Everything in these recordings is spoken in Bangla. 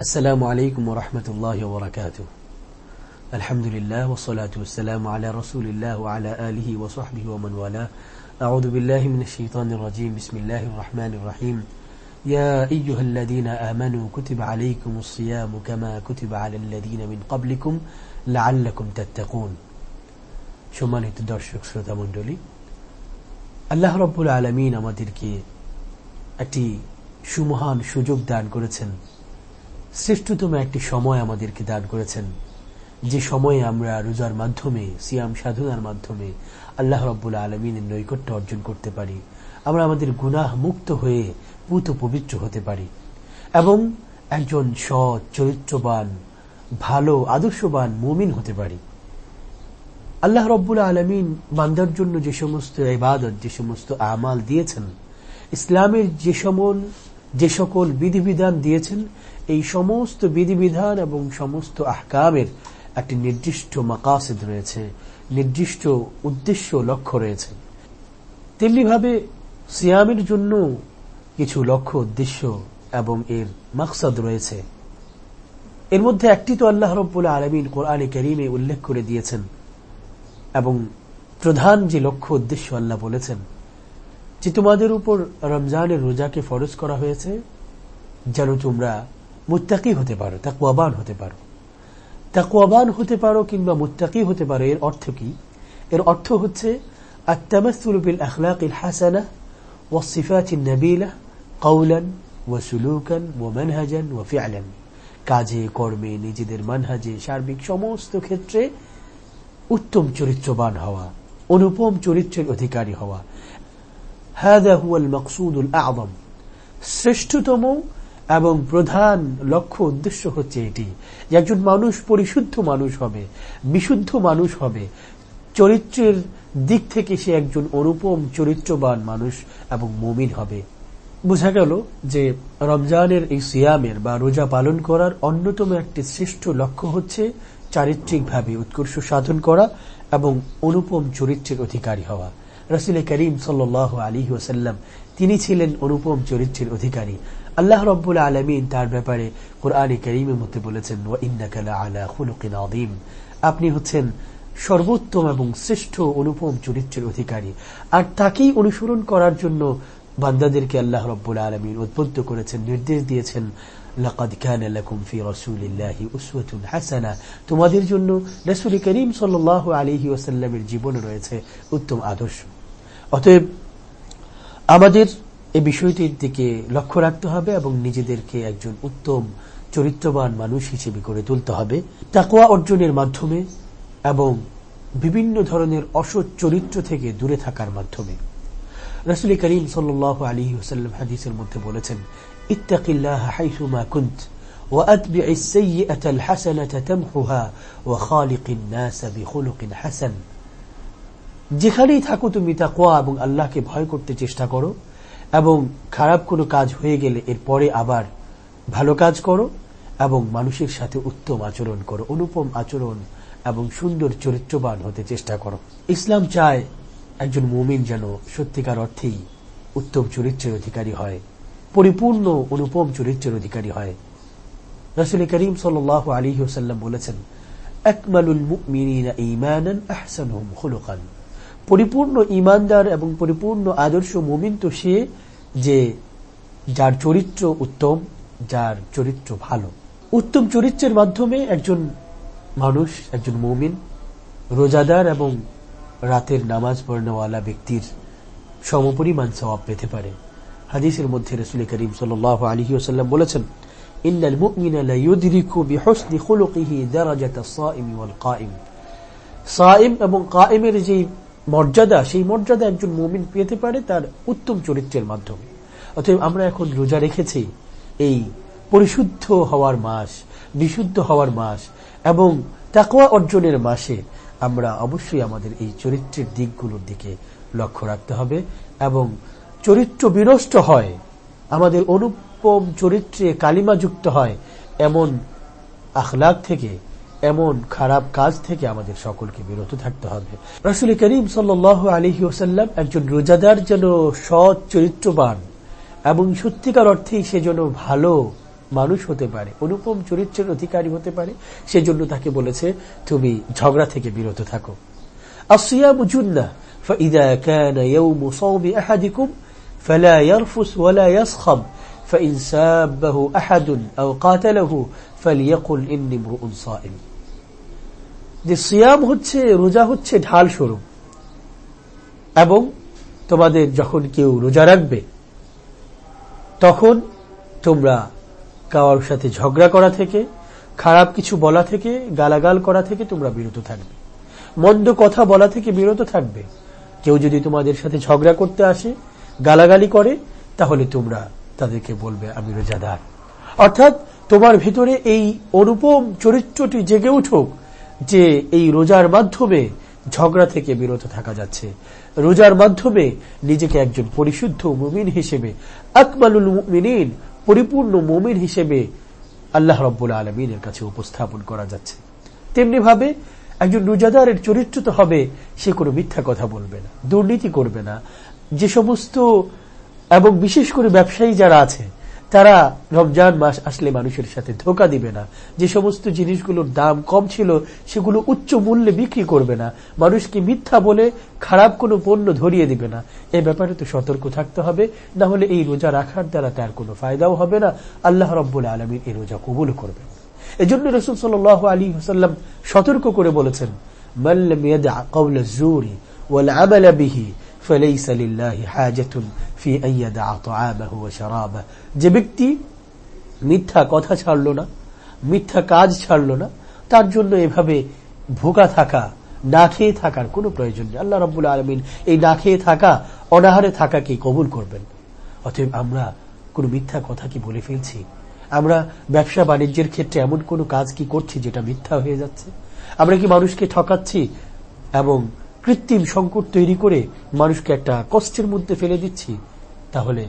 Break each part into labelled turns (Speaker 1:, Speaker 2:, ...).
Speaker 1: السلام عليكم ورحمة الله وبركاته الحمد لله والصلاة والسلام على رسول الله وعلى آله وصحبه ومن والاه أعوذ بالله من الشيطان الرجيم بسم الله الرحمن الرحيم يا أيها الذين آمنوا كتب عليكم الصيام كما كتب على الذين من قبلكم لعلكم تتقون সম্মানিত দর্শক শ্রোতা মণ্ডলী আল্লাহ রব্বুল আলমিন আমাদেরকে একটি সুমহান সুযোগ দান করেছেন শ্রেষ্ঠতম একটি সময় আমাদেরকে দান করেছেন। যে সময়ে আমরা রোজার মাধ্যমে, সিয়াম সাধনার মাধ্যমে আল্লাহ রব্বুল আলমিনের নৈকট্য অর্জন করতে পারি। আমরা আমাদের গুনাহ মুক্ত হয়ে পুত পবিত্র হতে পারি। এবং একজন সৎ, চরিত্রবান, ভালো, আদর্শবান মুমিন হতে পারি। আল্লাহ রব্বুল আলমিন বান্দার জন্য যে সমস্ত ইবাদত, যে সমস্ত আমাল দিয়েছেন, ইসলামের যে সমল যে সকল বিধিবিধান দিয়েছেন, এই সমস্ত বিধিবিধান এবং সমস্ত আহকামের একটি নির্দিষ্ট মাকাসিদ রয়েছে, নির্দিষ্ট উদ্দেশ্য লক্ষ্য রয়েছে। তেমনিভাবে সিয়ামের জন্য কিছু লক্ষ্য, উদ্দেশ্য এবং এর মাকসাদ রয়েছে। এর মধ্যে একটি তো আল্লাহ রব্বুল আলমিন কোরআনে করিমে উল্লেখ করে দিয়েছেন এবং প্রধান যে লক্ষ্য, উদ্দেশ্য আল্লাহ বলেছেন যে তোমাদের উপর রমজানের রোজাকে ফরজ করা হয়েছে যেন তোমরা মুত্তাকি হতে পারো তাকুয়াবান হতে পারো তাকুয়াবান হতে পারো কিংবা মুত্তাকি হতে পারো এর অর্থ কি এর অর্থ হচ্ছে التمثل بالأخلاق الحسنة والصفات النبيلة قولا وسلوكا ومنهجا وفعلا কাজে কর্মে নিজেদের মানহাজে সার্বিক সমস্ত ক্ষেত্রে উত্তম চরিত্রবান হওয়া অনুপম চরিত্রের অধিকারী হওয়া হাদা হুয়াল মকসুদুল আদম শ্রেষ্ঠতম এবং প্রধান লক্ষ্য উদ্দেশ্য হচ্ছে এটি। যে একজন মানুষ পরিশুদ্ধ মানুষ হবে, বিশুদ্ধ মানুষ হবে। চরিত্রের দিক থেকে সে একজন অনুপম, চরিত্রবান মানুষ এবং মমিন হবে। বোঝা গেল যে রমজানের এই সিয়ামের বা রোজা পালন করার অন্যতম একটি শ্রেষ্ঠ লক্ষ্য হচ্ছে চারিত্রিকভাবে উৎকর্ষ সাধন করা এবং অনুপম চরিত্রের অধিকারী হওয়া। রসুল করিম সাল আলী ওসাল্লাম তিনি ছিলেন অনুপম চরিত্রের অধিকারী। আল্লাহ রব্বুল আলমিন তার ব্যাপারে কোরআনে করিমের মধ্যে বলেছেন আদিম আপনি হচ্ছেন সর্বোত্তম এবং শ্রেষ্ঠ অনুপম চরিত্রের অধিকারী। আর তাকেই অনুসরণ করার জন্য বান্দাদেরকে আল্লাহ রব্বুল আলমিন উদ্বুদ্ধ করেছেন, নির্দেশ দিয়েছেন তোমাদের জন্য রসুল করিম সাল আলহি ওসাল্লামের জীবনে রয়েছে উত্তম আদর্শ। অতএব আমাদের এই বিষয়টির দিকে লক্ষ্য রাখতে হবে এবং নিজেদেরকে একজন উত্তম চরিত্রবান মানুষ হিসেবে করে তুলতে হবে তাকোয়া অর্জনের মাধ্যমে এবং বিভিন্ন ধরনের অসৎ চরিত্র থেকে দূরে থাকার মাধ্যমে রসুল করিম সাল আলী ওসাল্লাম হাদিসের মধ্যে বলেছেন ইত্তাকিল্লাহ হাইসুমা কুন্ত وأتبع السيئة الحسنة تمحها وخالق الناس بخلق حسن যেখানেই থাকো তুমি তাকোয়া এবং আল্লাহকে ভয় করতে চেষ্টা করো এবং খারাপ কোনো কাজ হয়ে গেলে এরপরে আবার ভালো কাজ করো এবং মানুষের সাথে উত্তম আচরণ করো, অনুপম আচরণ এবং সুন্দর চরিত্রবান হতে চেষ্টা করো। ইসলাম চায় একজন মুমিন যেন সত্যিকার অর্থেই উত্তম চরিত্রের অধিকারী হয়, পরিপূর্ণ অনুপম চরিত্রের অধিকারী হয়। রসুল করিম সাল আলী সাল্লাম বলেছেন, আকমালুল মুমিনিনা ঈমানান আহসানুহুম খুলুকান। পরিপূর্ণ ইমানদার এবং পরিপূর্ণ আদর্শ মুমিন তো সে যে যার চরিত্র উত্তম, যার চরিত্র ভালো। উত্তম চরিত্রের মাধ্যমে একজন মানুষ, একজন মৌমিন রোজাদার এবং রাতের নামাজ পড়নেওয়ালা ব্যক্তির সমপরিমাণ সবাব পেতে পারে। হাদিসের মধ্যে রসুল করিম সাল আলী ওসাল্লাম বলেছেন সাইম এবং কায়েমের যে মর্যাদা, সেই মর্যাদা একজন মুমিন পেতে পারে তার উত্তম চরিত্রের মাধ্যমে। অতএব আমরা এখন রোজা রেখেছি, এই পরিশুদ্ধ হওয়ার মাস বিশুদ্ধ হওয়ার মাস এবং তাকোয়া অর্জনের মাসে আমরা অবশ্যই আমাদের এই চরিত্রের দিকগুলোর দিকে লক্ষ্য রাখতে হবে এবং চরিত্র বিনষ্ট হয়, আমাদের অনুপম চরিত্রে কালিমা যুক্ত হয়, এমন আখলাক থেকে এমন খারাপ কাজ থেকে আমাদের সকলকে বিরত থাকতে হবে রসুল করিম সাল আলহি ওসাল্লাম একজন রোজাদার যেন সৎ চরিত্রবান এবং সত্যিকার অর্থেই সে যেন ভালো মানুষ হতে পারে অনুপম চরিত্রের অধিকারী হতে পারে সেজন্য তাকে বলেছে তুমি ঝগড়া থেকে বিরত থাকো الصيام جنة فإذا كان يوم صوم أحدكم فلا يرفس ولا يصخب فإن سابه أحد أو قاتله فليقل إني امرؤ صائم যে সিয়াম হচ্ছে, রোজা হচ্ছে ঢাল স্বরূপ। এবং তোমাদের যখন কেউ রোজা রাখবে, তখন তোমরা কারোর সাথে ঝগড়া করা থেকে, খারাপ কিছু বলা থেকে, গালাগাল করা থেকে তোমরা বিরত থাকবে। মন্দ কথা বলা থেকে বিরত থাকবে। কেউ যদি তোমাদের সাথে ঝগড়া করতে আসে, গালাগালি করে, তাহলে তোমরা তাদেরকে বলবে, আমি রোজাদার। অর্থাৎ তোমার ভিতরে এই অনুপম চরিত্রটি জেগে উঠুক যে এই রোজার মাধ্যমে ঝগড়া থেকে বিরত থাকা যাচ্ছে। রোজার মাধ্যমে নিজেকে একজন পরিশুদ্ধ মুমিন হিসেবে, আকমালুল মুমিন পরিপূর্ণ মুমিন হিসেবে আল্লাহ রব্বুল আলমিনের কাছে উপস্থাপন করা যাচ্ছে। তেমনি ভাবে একজন রোজাদারের চরিত্র তো হবে, সে কোনো মিথ্যা কথা বলবে না, দুর্নীতি করবে না। যে সমস্ত এবং বিশেষ করে ব্যবসায়ী যারা আছে তারা রমজান মাস আসলে মানুষের সাথে ধোকা দিবে না। যে সমস্ত জিনিসগুলোর দাম কম ছিল, সেগুলো উচ্চ মূল্যে বিক্রি করবে না। মানুষকে মিথ্যা বলে খারাপ কোনো পণ্য ধরিয়ে দিবে না। এ ব্যাপারে তো সতর্ক থাকতে হবে। না হলে এই রোজা রাখার দ্বারা তার কোনো ফায়দাও হবে না। আল্লাহ রব্বুল আলমীর এই রোজা কবুল করবে এজন্য রসুল সাল আলী হুসাল্লাম সতর্ক করে বলেছেন মাল্লাম ইয়াদা কওলা জুরি ওয়াল আমালা বিহি فليس لله حاجة في أن يدع طعامه وشرابه যে ব্যক্তি মিথ্যা কথা ছাড়ল না মিথ্যা কাজ ছাড়ল না তার জন্য এভাবে ভোকা থাকা না খেয়ে থাকার কোনো প্রয়োজন নেই আল্লাহ রব্বুল আলমিন এই না খেয়ে থাকা অনাহারে থাকাকে কবুল করবেন অতএব আমরা কোনো মিথ্যা কথা কি বলে ফেলছি আমরা ব্যবসা বাণিজ্যের ক্ষেত্রে এমন কোনো কাজ কি করছি যেটা মিথ্যা হয়ে যাচ্ছে আমরা কি মানুষকে ঠকাচ্ছি এবং কৃত্রিম সংকট তৈরি করে মানুষকে একটা কষ্টের মধ্যে ফেলে দিচ্ছি, তাহলে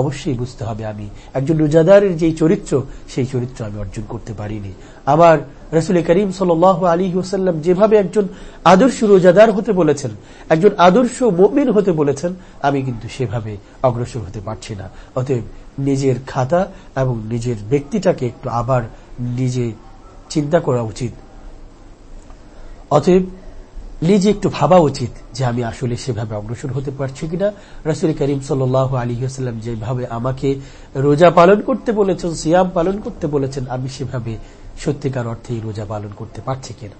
Speaker 1: অবশ্যই বুঝতে হবে আমি একজন রোজাদারের যে চরিত্র, সেই চরিত্র আমি অর্জন করতে পারিনি। আমার রসুল করিম সাল আলী ওসাল্লাম যেভাবে একজন আদর্শ রোজাদার হতে বলেছেন, একজন আদর্শ মমিন হতে বলেছেন, আমি কিন্তু সেভাবে অগ্রসর হতে পারছি না। অতএব নিজের খাতা এবং নিজের ব্যক্তিটাকে একটু আবার নিজে চিন্তা করা উচিত। অতএব নিজে একটু ভাবা উচিত যে আমি আসলে সেভাবে অগ্রসর হতে পারছি কিনা। রাসুল করিম সাল আলী আসাল্লাম যেভাবে আমাকে রোজা পালন করতে বলেছেন, সিয়াম পালন করতে বলেছেন, আমি সেভাবে সত্যিকার অর্থে রোজা পালন করতে পারছি কিনা।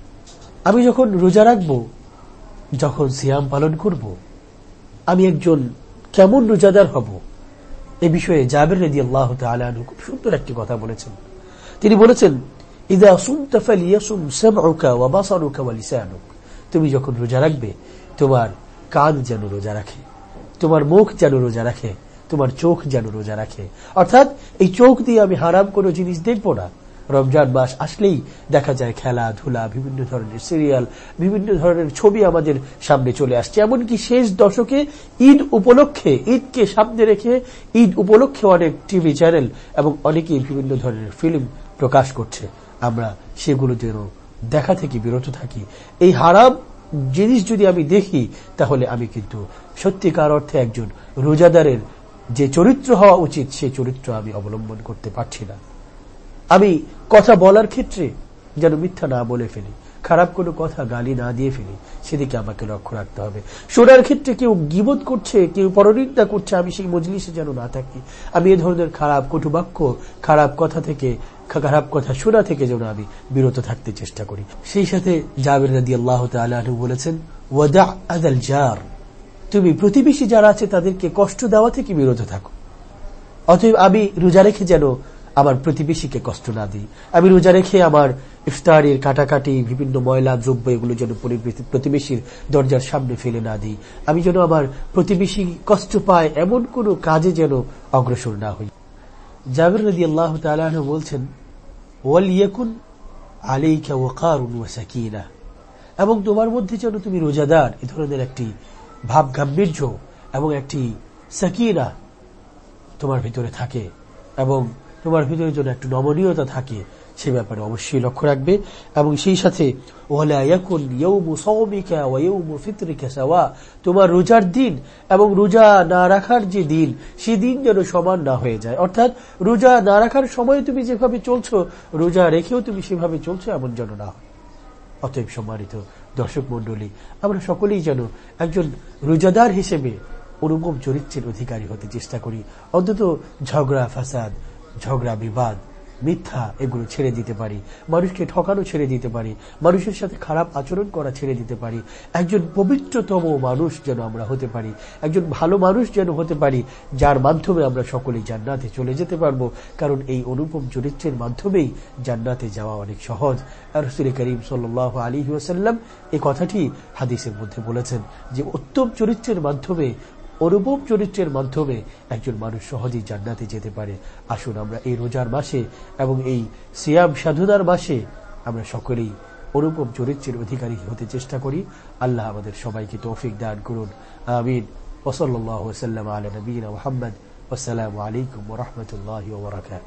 Speaker 1: আমি যখন রোজা রাখব, যখন সিয়াম পালন করব, আমি একজন কেমন রোজাদার হব? এ বিষয়ে জাবের রেদি আল্লাহ তালু খুব সুন্দর একটি কথা বলেছেন। তিনি বলেছেন, ইদা সুমতাফাল ইয়াসুম সামউকা ওয়া বাসারুকা ওয়া লিসানুক। তুমি যখন রোজা রাখবে, তোমার কান যেন রোজা রাখে, তোমার মুখ যেন রোজা রাখে, তোমার চোখ যেন রোজা রাখে। অর্থাৎ এই চোখ দিয়ে আমি হারাম কোনো জিনিস দেখব না। রমজান মাস আসলেই দেখা যায় খেলা ধুলা বিভিন্ন ধরনের সিরিয়াল, বিভিন্ন ধরনের ছবি আমাদের সামনে চলে আসছে। এমনকি শেষ দশকে ঈদ উপলক্ষে, ঈদকে সামনে রেখে ঈদ উপলক্ষে অনেক টিভি চ্যানেল এবং অনেকেই বিভিন্ন ধরনের ফিল্ম প্রকাশ করছে। আমরা সেগুলো যেন দেখা থেকে বিরত থাকি। এই হারাম জিনিস যদি আমি দেখি, তাহলে আমি কিন্তু সত্যিকার অর্থে একজন রোজাদারের যে চরিত্র হওয়া উচিত সে চরিত্র আমি অবলম্বন করতে পারছি না। আমি কথা বলার ক্ষেত্রে যেন মিথ্যা না বলে ফেলি। খারাপ কোনো কথা গালি না দিয়ে ফেলি, সেদিকে আমাকে লক্ষ্য রাখতে হবে। শোনার ক্ষেত্রে কেউ গিবোধ করছে, কেউ পরনিন্দা করছে, আমি সেই মজলিসে যেন না থাকি। আমি এ ধরনের খারাপ কটুবাক্য, খারাপ কথা থেকে, খারাপ কথা শোনা থেকে যেন আমি বিরত থাকতে চেষ্টা করি। সেই সাথে জাবির রাদি আল্লাহ তালু বলেছেন, ওয়াদা আদাল জার। তুমি প্রতিবেশী যারা আছে তাদেরকে কষ্ট দেওয়া থেকে বিরত থাকো। অতএব আমি রোজা রেখে যেন আমার প্রতিবেশীকে কষ্ট না দিই। আমি রোজা রেখে আমার ইফতারের কাটাকাটি, বিভিন্ন ময়লা, দ্রব্য, এগুলো যেন প্রতিবেশীর দরজার সামনে ফেলে না দিই। আমি যেন আমার প্রতিবেশী কষ্ট পায় এমন কোন কাজে যেন অগ্রসর না হই। বলছেন, ওয়াল এবং তোমার মধ্যে যেন তুমি রোজাদার, এ ধরনের একটি ভাব গাম্ভীর্য এবং একটি সাকিনা তোমার ভিতরে থাকে এবং তোমার ভিতরে যেন একটু নমনীয়তা থাকে, সে ব্যাপারে অবশ্যই লক্ষ্য রাখবে। এবং সেই সাথে তোমার রোজার দিন এবং রোজা না রাখার যে দিন সেদিন যেন সমান না হয়ে যায়। অর্থাৎ, রোজা না রাখার সময় তুমি যেভাবে চলছো, রোজা রেখেও তুমি সেভাবে চলছো এমন যেন না অতএব সম্মানিত দর্শক মন্ডলী আমরা সকলেই যেন একজন রোজাদার হিসেবে অনুপম চরিত্রের অধিকারী হতে চেষ্টা করি। অন্তত ঝগড়া, ফাসাদ ঝগড়া, বিবাদ, মিথ্যা এগুলো ছেড়ে দিতে পারি। মানুষকে ঠকানো ছেড়ে দিতে পারি। মানুষের সাথে খারাপ আচরণ করা ছেড়ে দিতে পারি। একজন পবিত্রতম মানুষ যেন আমরা হতে পারি। একজন ভালো মানুষ যেন হতে পারি, যার মাধ্যমে আমরা সকলেই জান্নাতে চলে যেতে পারব। কারণ এই অনুপম চরিত্রের মাধ্যমেই জান্নাতে যাওয়া অনেক সহজ। আর করিম সাল আলী ওসাল্লাম এই কথাটি হাদিসের মধ্যে বলেছেন যে, উত্তম চরিত্রের মাধ্যমে অনুপম চরিত্রের মাধ্যমে একজন মানুষ সহজেই জান্নাতে যেতে পারে। আসুন আমরা এই রোজার মাসে এবং এই সিয়াম সাধুনার মাসে আমরা সকলেই অনুপম চরিত্রের অধিকারী হতে চেষ্টা করি। আল্লাহ আমাদের সবাইকে তৌফিক দান করুন। আমিন। ওসল্লাহ ওসাল্লাম আলী নবীন মোহাম্মদ। আসসালামু আলাইকুম রহমতুল্লাহ ওবরাকাত